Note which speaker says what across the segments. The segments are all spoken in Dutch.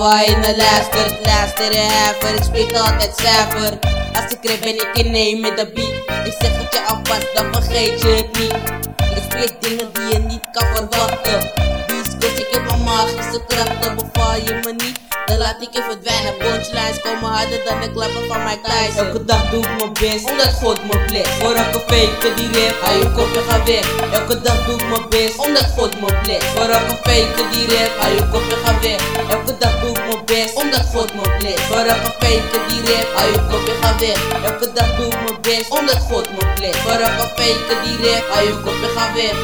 Speaker 1: waar je naar luistert, luister even. Ik spreek altijd zuiver. Als ik rap ben ik in met de beat. Ik zeg het je alvast, dan vergeet je het niet. Ik spreek dingen die je niet kan verwachten. Discos, ik heb een magische krachten, beval je me niet. Dan laat ik je verdwijnen. Punchlines komen harder dan de klappen van mijn thuis. Elke dag doe ik mijn best, omdat God me bless. Voor elke fake die rap, hou je kopje ga weg. Elke dag doe ik mijn best, omdat God me bless. Voor elke fake die rap, hou je kopje ga weg. Elke dag God me. Voor elke fake die rap, hou je kopje ga weg. Elke dag doe ik mijn best, omdat God me bless. Voor elke fake die rap, hou je kopje ga weg.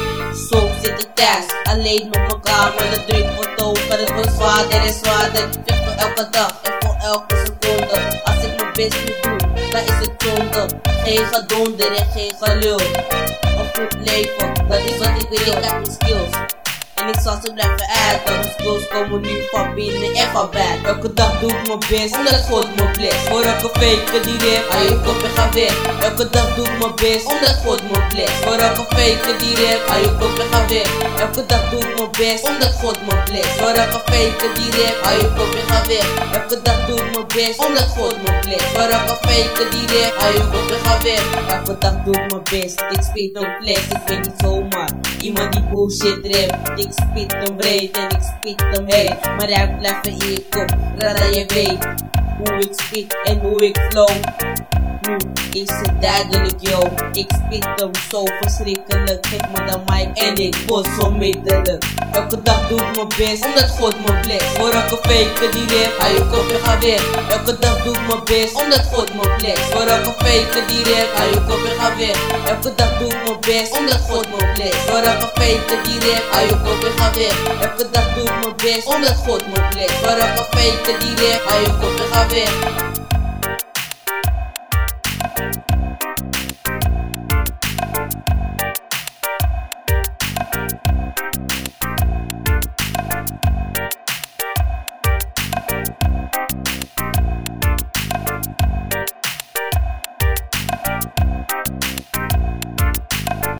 Speaker 1: Zo zit ik thuis, alleen met mijn kamer. De druk wordt over, het wordt zwaarder en zwaarder. Ik vecht voor elke dag en voor elke seconde. Als ik mijn best niet doe, dan is het zonde. Geen gedonder en geen gelul. Een goed leven, dat is wat ik wil. Ik heb mijn skills. En ik zal ze blijven uit, de skills komen nu van binnen en van buiten. Elke dag doe ik mijn best, omdat God me bless. Voor elke fake die rap, hou je kop en ga weg. Elke dag doe ik mijn best, omdat God me bless. Voor elke fake die rap, hou je kop en ga weg. Elke dag doe ik mijn best, omdat God me bless. Voor elke fake die rap, hou je kop en ga weg. Elke dag doe ik omdat God me. Voor elke fake die rap, hou je kop en ga weg. Elke dag doe ik mijn best, ik speel een flex, ik ben niet zomaar. Iemand die bullshit rap, ik spit hem breed en ik spit hem heet. Maar hij blijft in je kop, dat je weet hoe ik spit en hoe ik flow. Nu is het duidelijk, yo. Ik spit hem zo verschrikkelijk. Geef me de mic en ik bos onmiddellijk. Elke dag doe ik mijn best, omdat God me bless. Voor elke fake die rap, hou je kopje ga weg. Elke dag doe ik mijn best, omdat God me bless. Voor elke fake die rap, hou je kopje ga weg. Elke dag doe ik mijn best, omdat God me bless. Voor elke fake die rap, hou je kopje ga weg. Elke dag doe ik mijn best, omdat God me bless. Voor elke fake die rap, hou je kopje ga weg.